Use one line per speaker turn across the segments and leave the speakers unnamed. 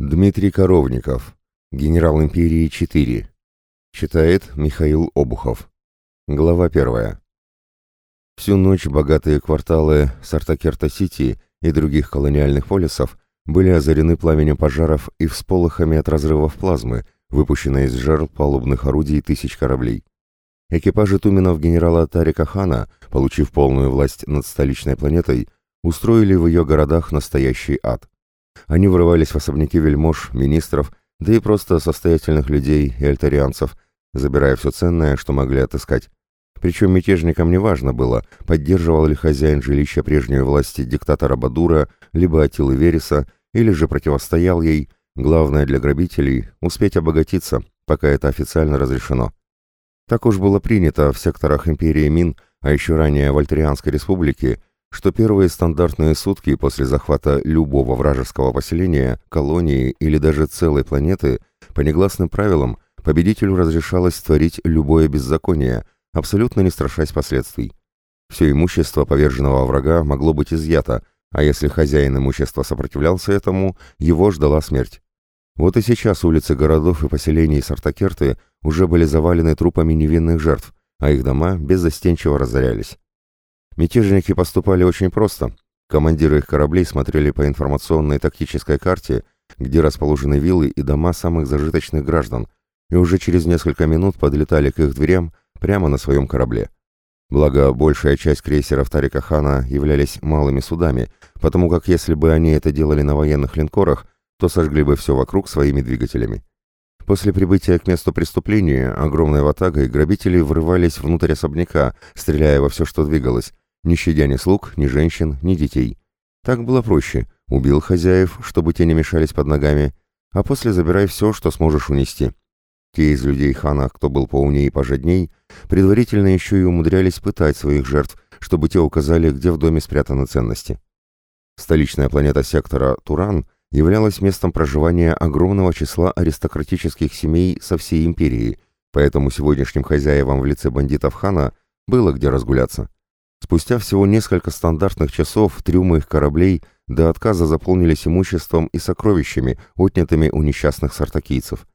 Дмитрий Коровников. Генерал империи 4. Читает Михаил Обухов. Глава 1. Всю ночь богатые кварталы Сартакерта-Сити и других колониальных полисов были озарены пламенем пожаров и всполохами от разрывов плазмы, выпущенной из жерл палубных орудий тысяч кораблей. Экипажи туменов генерала Тарика Хана, получив полную власть над столичной планетой, устроили в ее городах настоящий ад. Они врывались в особняки вельмож, министров, да и просто состоятельных людей и альтарианцев, забирая все ценное, что могли отыскать. Причем мятежникам не важно было, поддерживал ли хозяин жилища прежнюю власти диктатора Бадура, либо Атилы Вереса, или же противостоял ей, главное для грабителей – успеть обогатиться, пока это официально разрешено. Так уж было принято в секторах империи Мин, а еще ранее в Альтерианской республике, что первые стандартные сутки после захвата любого вражеского поселения, колонии или даже целой планеты, по негласным правилам, победителю разрешалось творить любое беззаконие, абсолютно не страшась последствий. Все имущество поверженного врага могло быть изъято, а если хозяин имущества сопротивлялся этому, его ждала смерть. Вот и сейчас улицы городов и поселений Сартакерты уже были завалены трупами невинных жертв, а их дома беззастенчиво разорялись. Мятежники поступали очень просто. Командиры их кораблей смотрели по информационной тактической карте, где расположены виллы и дома самых зажиточных граждан, и уже через несколько минут подлетали к их дверям прямо на своем корабле. Благо, большая часть крейсеров Тарика Хана являлись малыми судами, потому как если бы они это делали на военных линкорах, то сожгли бы все вокруг своими двигателями. После прибытия к месту преступления огромной ватагой грабители врывались внутрь особняка, стреляя во все, что двигалось, не щадя ни слуг, ни женщин, ни детей. Так было проще. Убил хозяев, чтобы те не мешались под ногами, а после забирай все, что сможешь унести. Те из людей хана, кто был поумнее и пожадней, предварительно еще и умудрялись пытать своих жертв, чтобы те указали, где в доме спрятаны ценности. Столичная планета сектора Туран являлась местом проживания огромного числа аристократических семей со всей империи, поэтому сегодняшним хозяевам в лице бандитов хана было где разгуляться. Спустя всего несколько стандартных часов трюмы их кораблей до отказа заполнились имуществом и сокровищами, отнятыми у несчастных сартакийцев.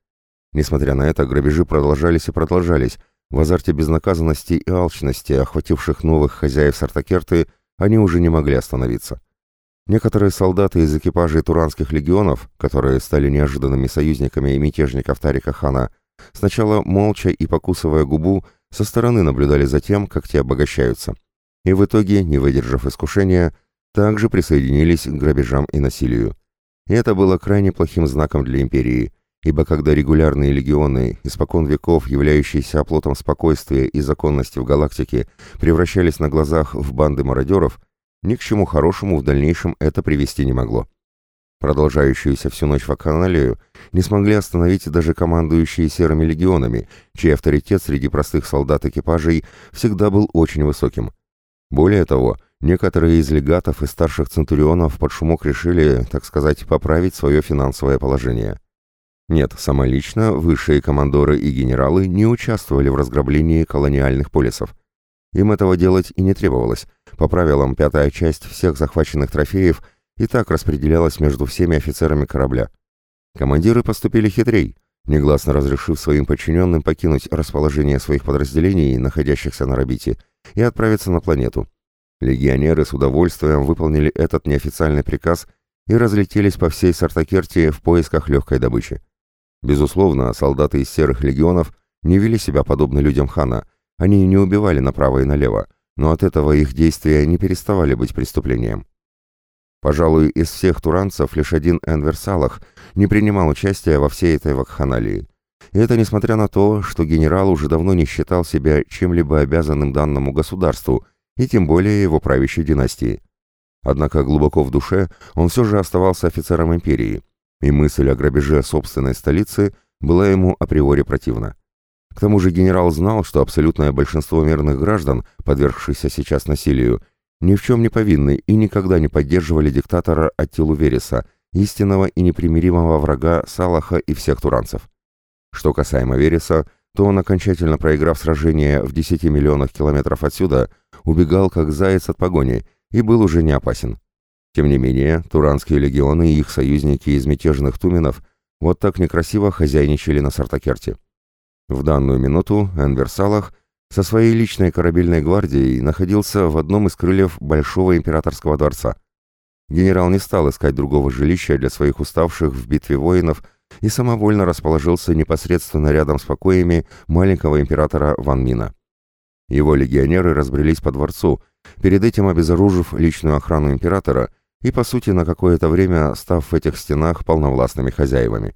Несмотря на это, грабежи продолжались и продолжались. В азарте безнаказанности и алчности, охвативших новых хозяев Сартакерты, они уже не могли остановиться. Некоторые солдаты из экипажей туранских легионов, которые стали неожиданными союзниками мятежников Тарика Хана, сначала молча и покусывая губу, со стороны наблюдали за тем, как те обогащаются и в итоге, не выдержав искушения, также присоединились к грабежам и насилию. И это было крайне плохим знаком для империи, ибо когда регулярные легионы, испокон веков являющиеся оплотом спокойствия и законности в галактике, превращались на глазах в банды мародеров, ни к чему хорошему в дальнейшем это привести не могло. Продолжающуюся всю ночь вакханалию не смогли остановить даже командующие серыми легионами, чей авторитет среди простых солдат экипажей всегда был очень высоким – более того, некоторые из легатов и старших центурионов под шумок решили, так сказать, поправить свое финансовое положение. Нет, самолично высшие командоры и генералы не участвовали в разграблении колониальных полисов. Им этого делать и не требовалось. По правилам, пятая часть всех захваченных трофеев и так распределялась между всеми офицерами корабля. Командиры поступили хитрей, негласно разрешив своим подчиненным покинуть расположение своих подразделений, находящихся на орбите, и отправиться на планету. Легионеры с удовольствием выполнили этот неофициальный приказ и разлетелись по всей Сартакерте в поисках легкой добычи. Безусловно, солдаты из серых легионов не вели себя подобно людям хана, они не убивали направо и налево, но от этого их действия не переставали быть преступлением. Пожалуй, из всех туранцев лишь один Энвер Салах не принимал участия во всей этой вакханалии. И это несмотря на то, что генерал уже давно не считал себя чем-либо обязанным данному государству, и тем более его правящей династии. Однако глубоко в душе он все же оставался офицером империи, и мысль о грабеже собственной столицы была ему априори противна. К тому же генерал знал, что абсолютное большинство мирных граждан, подвергшихся сейчас насилию, ни в чем не повинны и никогда не поддерживали диктатора Аттилу Вереса, истинного и непримиримого врага Салаха и всех туранцев. Что касаемо Вереса, то он, окончательно проиграв сражение в 10 миллионах километров отсюда, убегал как заяц от погони и был уже не опасен. Тем не менее, туранские легионы и их союзники из мятежных туменов вот так некрасиво хозяйничали на Сартакерте. В данную минуту Энвер Салах со своей личной корабельной гвардией находился в одном из крыльев Большого императорского дворца. Генерал не стал искать другого жилища для своих уставших в битве воинов и самовольно расположился непосредственно рядом с покоями маленького императора Ван Мина. Его легионеры разбрелись по дворцу, перед этим обезоружив личную охрану императора и, по сути, на какое-то время став в этих стенах полновластными хозяевами.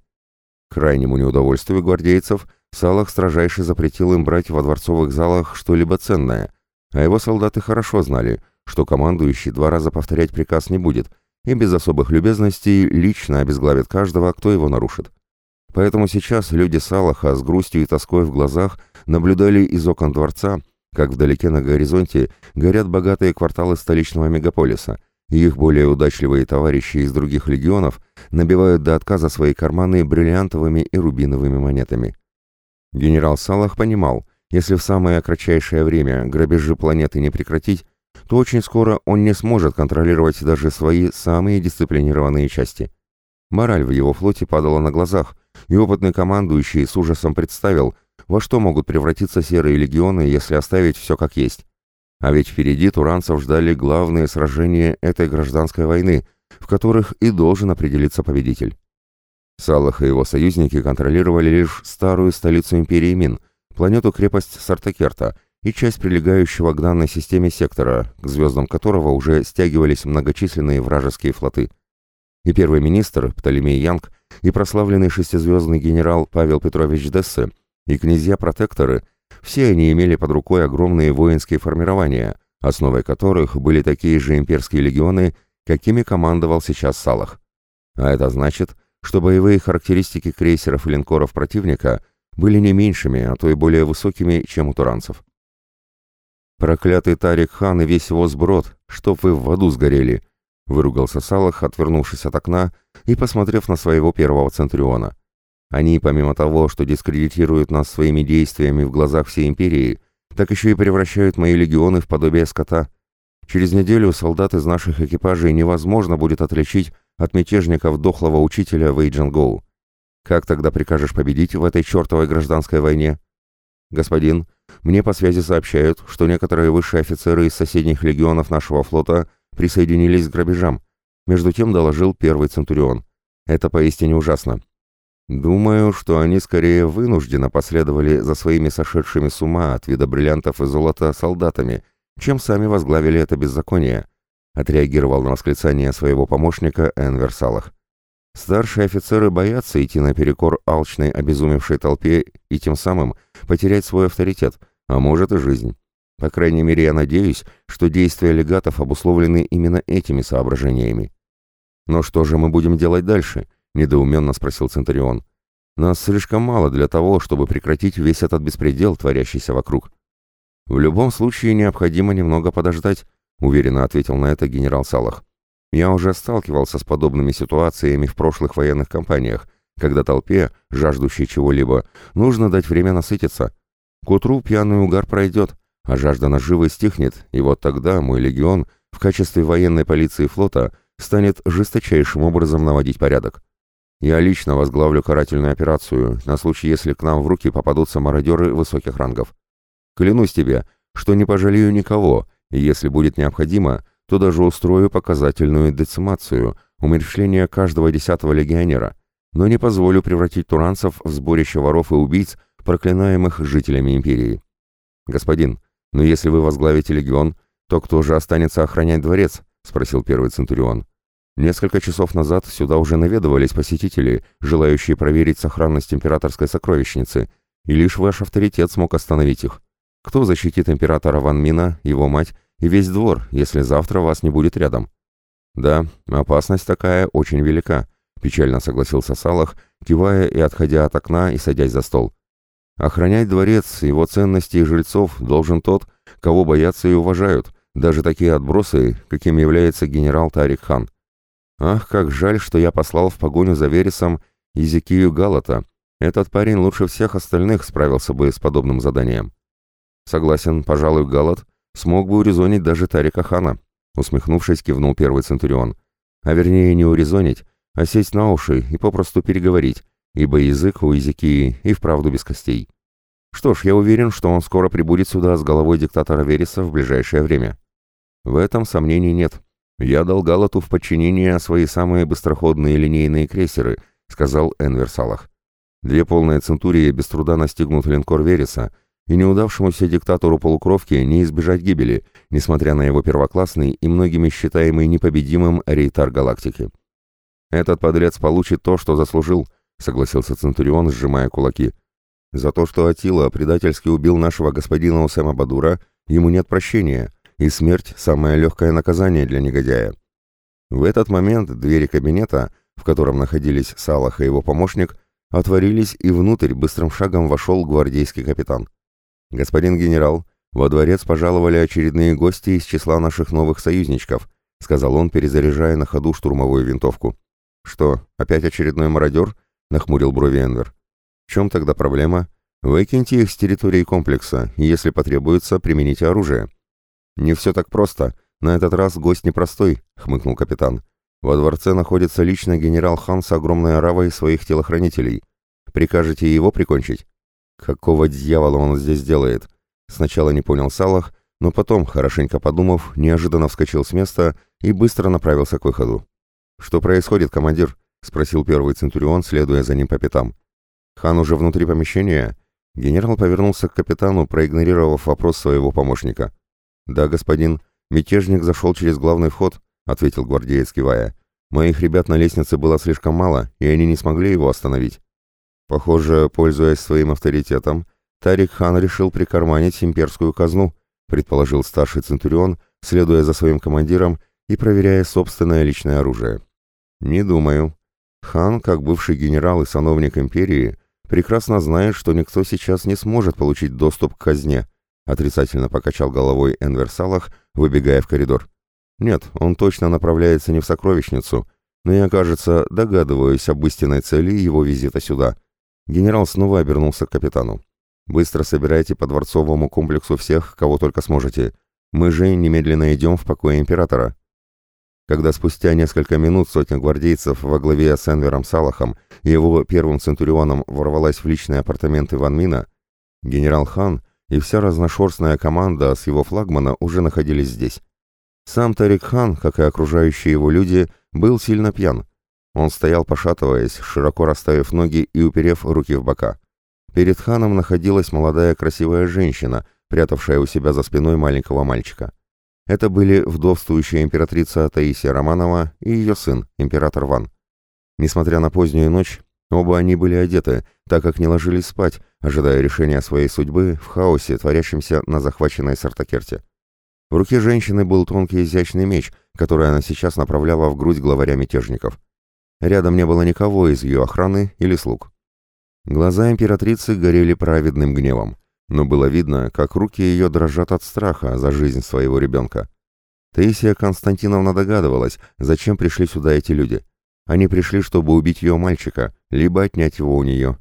К крайнему неудовольствию гвардейцев Салах строжайше запретил им брать во дворцовых залах что-либо ценное, а его солдаты хорошо знали, что командующий два раза повторять приказ не будет и без особых любезностей лично обезглавит каждого, кто его нарушит. Поэтому сейчас люди Салаха с грустью и тоской в глазах наблюдали из окон дворца, как вдалеке на горизонте горят богатые кварталы столичного мегаполиса, и их более удачливые товарищи из других легионов набивают до отказа свои карманы бриллиантовыми и рубиновыми монетами. Генерал Салах понимал, если в самое кратчайшее время грабежи планеты не прекратить, то очень скоро он не сможет контролировать даже свои самые дисциплинированные части. Мораль в его флоте падала на глазах, и опытный командующий с ужасом представил, во что могут превратиться серые легионы, если оставить все как есть. А ведь впереди туранцев ждали главные сражения этой гражданской войны, в которых и должен определиться победитель. Салах и его союзники контролировали лишь старую столицу империи Мин, планету-крепость Сартакерта и часть прилегающего к данной системе сектора, к звездам которого уже стягивались многочисленные вражеские флоты. И первый министр Птолемей Янг, и прославленный шестизвездный генерал Павел Петрович Дессе, и князья-протекторы, все они имели под рукой огромные воинские формирования, основой которых были такие же имперские легионы, какими командовал сейчас Салах. А это значит, что боевые характеристики крейсеров и линкоров противника были не меньшими, а то и более высокими, чем у туранцев. «Проклятый Тарик Хан и весь его сброд, чтоб вы в аду сгорели!» — выругался Салах, отвернувшись от окна и посмотрев на своего первого Центуриона. «Они, помимо того, что дискредитируют нас своими действиями в глазах всей империи, так еще и превращают мои легионы в подобие скота. Через неделю солдат из наших экипажей невозможно будет отличить от мятежников дохлого учителя Вейджингоу. Как тогда прикажешь победить в этой чертовой гражданской войне? Господин, мне по связи сообщают, что некоторые высшие офицеры из соседних легионов нашего флота присоединились к грабежам. Между тем доложил первый Центурион. Это поистине ужасно. Думаю, что они скорее вынужденно последовали за своими сошедшими с ума от вида бриллиантов и золота солдатами, чем сами возглавили это беззаконие, отреагировал на восклицание своего помощника Энвер Салах. Старшие офицеры боятся идти наперекор алчной, обезумевшей толпе и тем самым потерять свой авторитет, а может и жизнь. По крайней мере, я надеюсь, что действия легатов обусловлены именно этими соображениями. «Но что же мы будем делать дальше?» — недоуменно спросил Центурион. «Нас слишком мало для того, чтобы прекратить весь этот беспредел, творящийся вокруг. В любом случае необходимо немного подождать, — уверенно ответил на это генерал Салах. «Я уже сталкивался с подобными ситуациями в прошлых военных кампаниях, когда толпе, жаждущей чего-либо, нужно дать время насытиться. К утру пьяный угар пройдет, а жажда наживы стихнет, и вот тогда мой легион в качестве военной полиции флота станет жесточайшим образом наводить порядок. Я лично возглавлю карательную операцию на случай, если к нам в руки попадутся мародеры высоких рангов. Клянусь тебе, что не пожалею никого, и если будет необходимо, то даже устрою показательную децимацию, умерщвление каждого десятого легионера, но не позволю превратить туранцев в сборище воров и убийц, проклинаемых жителями империи. Господин, но если вы возглавите легион, то кто же останется охранять дворец? спросил первый центурион. Несколько часов назад сюда уже наведывались посетители, желающие проверить сохранность императорской сокровищницы, и лишь ваш авторитет смог остановить их. Кто защитит императора Ван Мина, его мать и весь двор, если завтра вас не будет рядом? Да, опасность такая очень велика, печально согласился Салах, кивая и отходя от окна и садясь за стол. Охранять дворец, его ценности и жильцов должен тот, кого боятся и уважают, даже такие отбросы, каким является генерал Тарик Хан. Ах, как жаль, что я послал в погоню за Вересом Изикию Галата. Этот парень лучше всех остальных справился бы с подобным заданием. Согласен, пожалуй, Галат смог бы урезонить даже Тарика Хана, усмехнувшись, кивнул первый Центурион. а вернее не урезонить, а сесть на уши и попросту переговорить, ибо язык у языки и вправду без костей. Что ж, я уверен, что он скоро прибудет сюда с головой диктатора Вереса в ближайшее время. В этом сомнений нет. Я дал Галату в подчинение свои самые быстроходные линейные крейсеры, сказал Энвер Салах. Две полные центурии без труда настигнут линкор Вереса, и неудавшемуся диктатору полукровки не избежать гибели, несмотря на его первоклассный и многими считаемый непобедимым рейтар галактики. «Этот подлец получит то, что заслужил», — согласился Центурион, сжимая кулаки. «За то, что Атила предательски убил нашего господина Усема Бадура, ему нет прощения, и смерть — самое легкое наказание для негодяя». В этот момент двери кабинета, в котором находились Салах и его помощник, отворились, и внутрь быстрым шагом вошел гвардейский капитан. «Господин генерал, во дворец пожаловали очередные гости из числа наших новых союзничков», сказал он, перезаряжая на ходу штурмовую винтовку. «Что, опять очередной мародер?» — нахмурил брови Энвер. «В чем тогда проблема? Выкиньте их с территории комплекса, и если потребуется, примените оружие». «Не все так просто. На этот раз гость непростой», — хмыкнул капитан. «Во дворце находится лично генерал Хан с огромной оравой своих телохранителей. Прикажете его прикончить?» Какого дьявола он здесь делает? Сначала не понял Салах, но потом, хорошенько подумав, неожиданно вскочил с места и быстро направился к выходу. «Что происходит, командир?» — спросил первый Центурион, следуя за ним по пятам. «Хан уже внутри помещения?» Генерал повернулся к капитану, проигнорировав вопрос своего помощника. «Да, господин, мятежник зашел через главный вход», — ответил гвардеец, кивая. «Моих ребят на лестнице было слишком мало, и они не смогли его остановить». Похоже, пользуясь своим авторитетом, Тарик хан решил прикарманить имперскую казну, предположил старший Центурион, следуя за своим командиром и проверяя собственное личное оружие. Не думаю. Хан, как бывший генерал и сановник империи, прекрасно знает, что никто сейчас не сможет получить доступ к казне, отрицательно покачал головой Энвер Салах, выбегая в коридор. Нет, он точно направляется не в сокровищницу, но я, кажется, догадываюсь об истинной цели его визита сюда — Генерал снова обернулся к капитану. «Быстро собирайте по дворцовому комплексу всех, кого только сможете. Мы же немедленно идем в покое императора». Когда спустя несколько минут сотня гвардейцев во главе с Энвером Салахом и его первым центурионом ворвалась в личные апартаменты Ван Мина, генерал Хан и вся разношерстная команда с его флагмана уже находились здесь. Сам Тарик Хан, как и окружающие его люди, был сильно пьян, он стоял, пошатываясь, широко расставив ноги и уперев руки в бока. Перед ханом находилась молодая красивая женщина, прятавшая у себя за спиной маленького мальчика. Это были вдовствующая императрица Таисия Романова и ее сын, император Ван. Несмотря на позднюю ночь, оба они были одеты, так как не ложились спать, ожидая решения своей судьбы в хаосе, творящемся на захваченной Сартакерте. В руке женщины был тонкий изящный меч, который она сейчас направляла в грудь главаря мятежников. Рядом не было никого из ее охраны или слуг. Глаза императрицы горели праведным гневом, но было видно, как руки ее дрожат от страха за жизнь своего ребенка. Таисия Константиновна догадывалась, зачем пришли сюда эти люди. Они пришли, чтобы убить ее мальчика, либо отнять его у нее.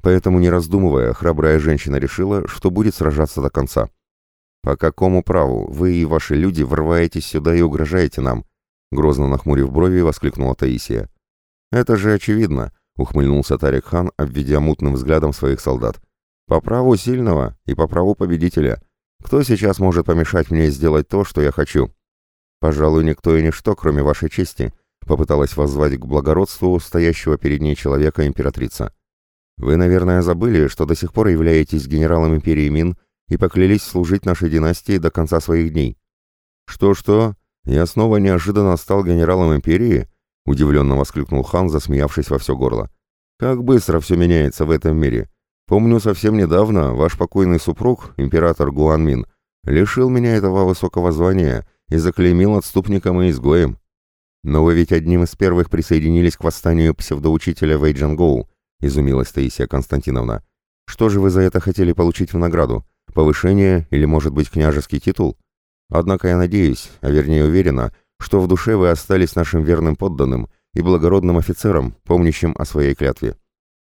Поэтому, не раздумывая, храбрая женщина решила, что будет сражаться до конца. «По какому праву вы и ваши люди врываетесь сюда и угрожаете нам?» Грозно нахмурив брови, воскликнула Таисия. «Это же очевидно», — ухмыльнулся Тарик хан, обведя мутным взглядом своих солдат. «По праву сильного и по праву победителя. Кто сейчас может помешать мне сделать то, что я хочу?» «Пожалуй, никто и ничто, кроме вашей чести», — попыталась воззвать к благородству стоящего перед ней человека императрица. «Вы, наверное, забыли, что до сих пор являетесь генералом империи Мин и поклялись служить нашей династии до конца своих дней». «Что-что? Я снова неожиданно стал генералом империи?» — удивленно воскликнул хан, засмеявшись во все горло. «Как быстро все меняется в этом мире. Помню, совсем недавно ваш покойный супруг, император Гуанмин, лишил меня этого высокого звания и заклеймил отступником и изгоем. Но вы ведь одним из первых присоединились к восстанию псевдоучителя Вейджангоу», — изумилась Таисия Константиновна. «Что же вы за это хотели получить в награду? Повышение или, может быть, княжеский титул? Однако я надеюсь, а вернее уверена, что в душе вы остались нашим верным подданным и благородным офицером, помнящим о своей клятве.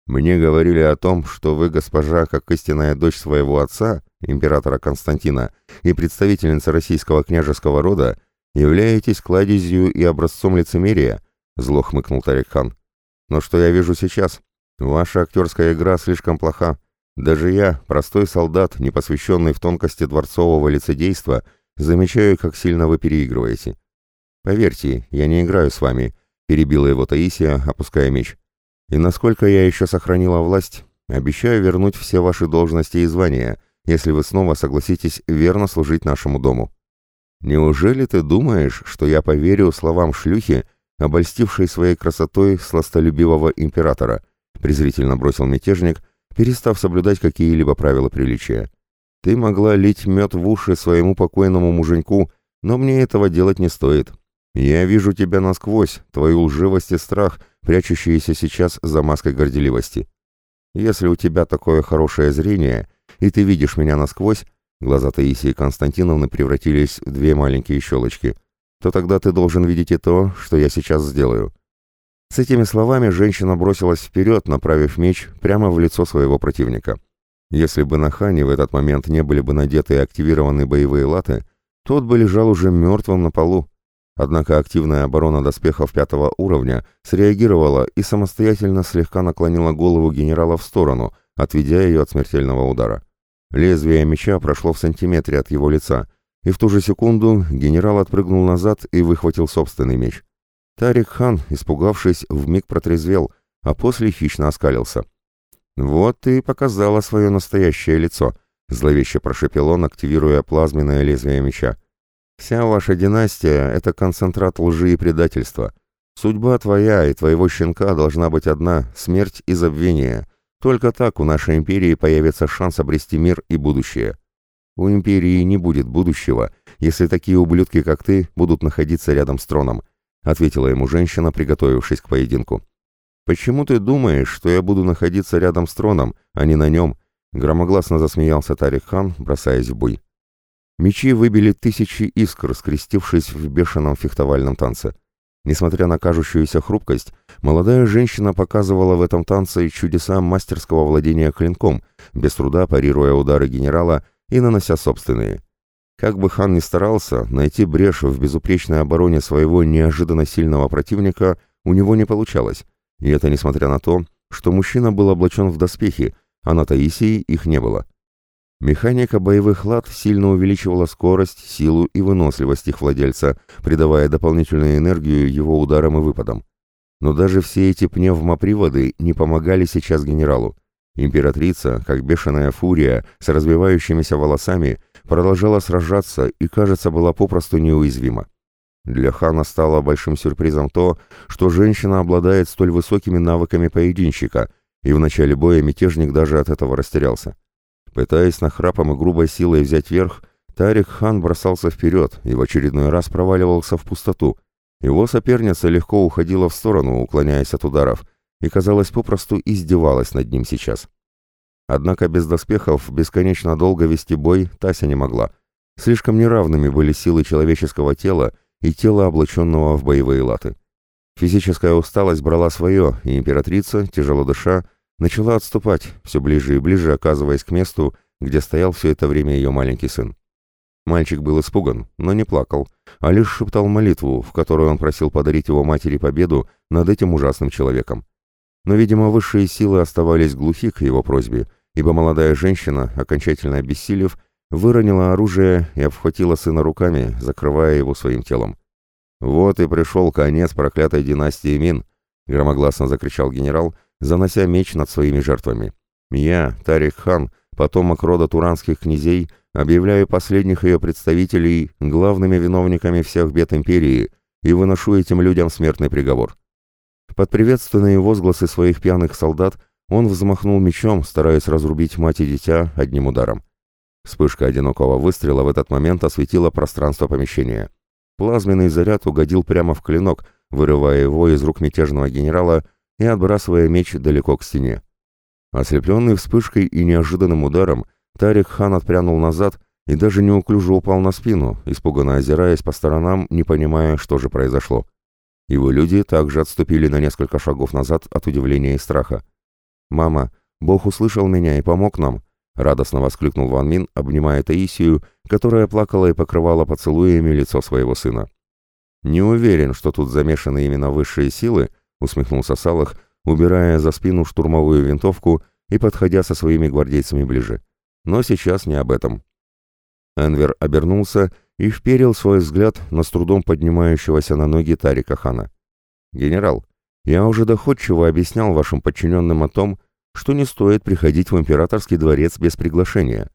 Мне говорили о том, что вы, госпожа, как истинная дочь своего отца, императора Константина, и представительница российского княжеского рода, Являетесь кладезью и образцом лицемерия, зло хмыкнул Тарик-хан. Но что я вижу сейчас? Ваша актерская игра слишком плоха. Даже я, простой солдат, не посвященный в тонкости дворцового лицедейства, замечаю, как сильно вы переигрываете. Поверьте, я не играю с вами, перебила его Таисия, опуская меч. И насколько я еще сохранила власть, обещаю вернуть все ваши должности и звания, если вы снова согласитесь верно служить нашему дому. Неужели ты думаешь, что я поверю словам шлюхи, обольстившей своей красотой сластолюбивого императора? презрительно бросил мятежник, перестав соблюдать какие-либо правила приличия. Ты могла лить мед в уши своему покойному муженьку, но мне этого делать не стоит. Я вижу тебя насквозь, твою лживость и страх, прячущиеся сейчас за маской горделивости. Если у тебя такое хорошее зрение, и ты видишь меня насквозь, глаза Таисии Константиновны превратились в две маленькие щелочки, то тогда ты должен видеть и то, что я сейчас сделаю. С этими словами женщина бросилась вперед, направив меч прямо в лицо своего противника. Если бы на Хане в этот момент не были бы надеты и активированы боевые латы, тот бы лежал уже мертвым на полу. Однако активная оборона доспехов пятого уровня среагировала и самостоятельно слегка наклонила голову генерала в сторону, отведя ее от смертельного удара. Лезвие меча прошло в сантиметре от его лица, и в ту же секунду генерал отпрыгнул назад и выхватил собственный меч. Тарик хан, испугавшись, вмиг протрезвел, а после хищно оскалился. «Вот ты и показала свое настоящее лицо», — зловеще прошепел он, активируя плазменное лезвие меча. Вся ваша династия — это концентрат лжи и предательства. Судьба твоя и твоего щенка должна быть одна — смерть и забвение. Только так у нашей империи появится шанс обрести мир и будущее. У империи не будет будущего, если такие ублюдки, как ты, будут находиться рядом с троном», — ответила ему женщина, приготовившись к поединку. «Почему ты думаешь, что я буду находиться рядом с троном, а не на нем?» — громогласно засмеялся Тарик хан, бросаясь в бой. Мечи выбили тысячи искр, скрестившись в бешеном фехтовальном танце. Несмотря на кажущуюся хрупкость, молодая женщина показывала в этом танце чудеса мастерского владения клинком, без труда парируя удары генерала и нанося собственные. Как бы хан ни старался, найти брешь в безупречной обороне своего неожиданно сильного противника у него не получалось, и это несмотря на то, что мужчина был облачен в доспехи, а на Таисии их не было. Механика боевых лад сильно увеличивала скорость, силу и выносливость их владельца, придавая дополнительную энергию его ударам и выпадам. Но даже все эти пневмоприводы не помогали сейчас генералу. Императрица, как бешеная фурия, с развивающимися волосами, продолжала сражаться и, кажется, была попросту неуязвима. Для хана стало большим сюрпризом то, что женщина обладает столь высокими навыками поединщика, и в начале боя мятежник даже от этого растерялся. Пытаясь нахрапом и грубой силой взять верх, Тарик хан бросался вперед и в очередной раз проваливался в пустоту. Его соперница легко уходила в сторону, уклоняясь от ударов, и, казалось, попросту издевалась над ним сейчас. Однако без доспехов бесконечно долго вести бой Тася не могла. Слишком неравными были силы человеческого тела и тела, облаченного в боевые латы. Физическая усталость брала свое, и императрица, тяжело дыша, начала отступать, все ближе и ближе оказываясь к месту, где стоял все это время ее маленький сын. Мальчик был испуган, но не плакал, а лишь шептал молитву, в которой он просил подарить его матери победу над этим ужасным человеком. Но, видимо, высшие силы оставались глухи к его просьбе, ибо молодая женщина, окончательно обессилев, выронила оружие и обхватила сына руками, закрывая его своим телом. «Вот и пришел конец проклятой династии Мин», — громогласно закричал генерал, — занося меч над своими жертвами. Я, Тарик хан, потомок рода туранских князей, объявляю последних ее представителей главными виновниками всех бед империи и выношу этим людям смертный приговор. Под приветственные возгласы своих пьяных солдат он взмахнул мечом, стараясь разрубить мать и дитя одним ударом. Вспышка одинокого выстрела в этот момент осветила пространство помещения. Плазменный заряд угодил прямо в клинок, вырывая его из рук мятежного генерала и отбрасывая меч далеко к стене. Ослепленный вспышкой и неожиданным ударом, Тарик хан отпрянул назад и даже неуклюже упал на спину, испуганно озираясь по сторонам, не понимая, что же произошло. Его люди также отступили на несколько шагов назад от удивления и страха. «Мама, Бог услышал меня и помог нам!» — радостно воскликнул Ван Мин, обнимая Таисию, которая плакала и покрывала поцелуями лицо своего сына. «Не уверен, что тут замешаны именно высшие силы», — усмехнулся Салах, убирая за спину штурмовую винтовку и подходя со своими гвардейцами ближе. «Но сейчас не об этом». Энвер обернулся и вперил свой взгляд на с трудом поднимающегося на ноги Тарика Хана. «Генерал, я уже доходчиво объяснял вашим подчиненным о том, что не стоит приходить в императорский дворец без приглашения».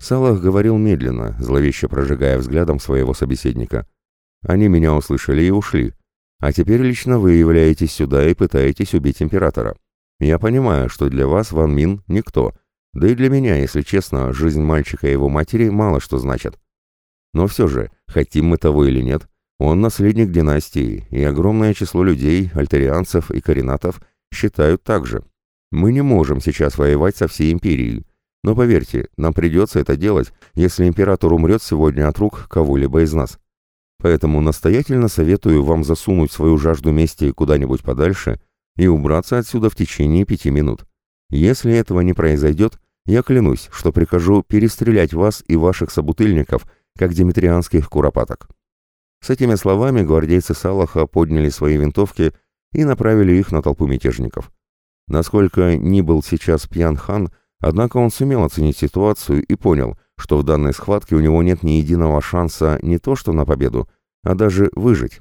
Салах говорил медленно, зловеще прожигая взглядом своего собеседника. «Они меня услышали и ушли. А теперь лично вы являетесь сюда и пытаетесь убить императора. Я понимаю, что для вас Ван Мин никто, да и для меня, если честно, жизнь мальчика и его матери мало что значит. Но все же, хотим мы того или нет, он наследник династии, и огромное число людей, альтерианцев и коренатов, считают так же. Мы не можем сейчас воевать со всей империей. Но поверьте, нам придется это делать, если император умрет сегодня от рук кого-либо из нас. Поэтому настоятельно советую вам засунуть свою жажду мести куда-нибудь подальше и убраться отсюда в течение пяти минут. Если этого не произойдет, я клянусь, что прикажу перестрелять вас и ваших собутыльников, как димитрианских куропаток. С этими словами гвардейцы Салаха подняли свои винтовки и направили их на толпу мятежников. Насколько ни был сейчас пьян хан, однако он сумел оценить ситуацию и понял, что в данной схватке у него нет ни единого шанса не то что на победу, а даже выжить.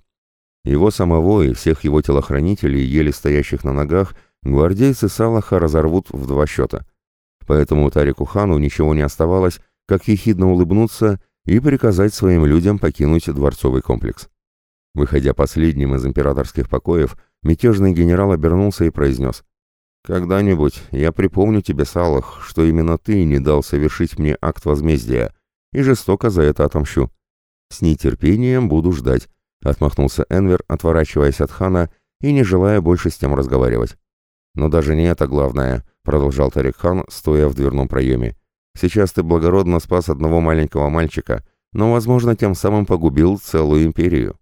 Его самого и всех его телохранителей, еле стоящих на ногах, гвардейцы Салаха разорвут в два счета. Поэтому Тарику хану ничего не оставалось, как ехидно улыбнуться и приказать своим людям покинуть дворцовый комплекс. Выходя последним из императорских покоев, мятежный генерал обернулся и произнес «Когда-нибудь я припомню тебе, Салах, что именно ты не дал совершить мне акт возмездия, и жестоко за это отомщу. С нетерпением буду ждать», — отмахнулся Энвер, отворачиваясь от хана и не желая больше с тем разговаривать. «Но даже не это главное», — продолжал Тарик хан, стоя в дверном проеме. Сейчас ты благородно спас одного маленького мальчика, но, возможно, тем самым погубил целую империю.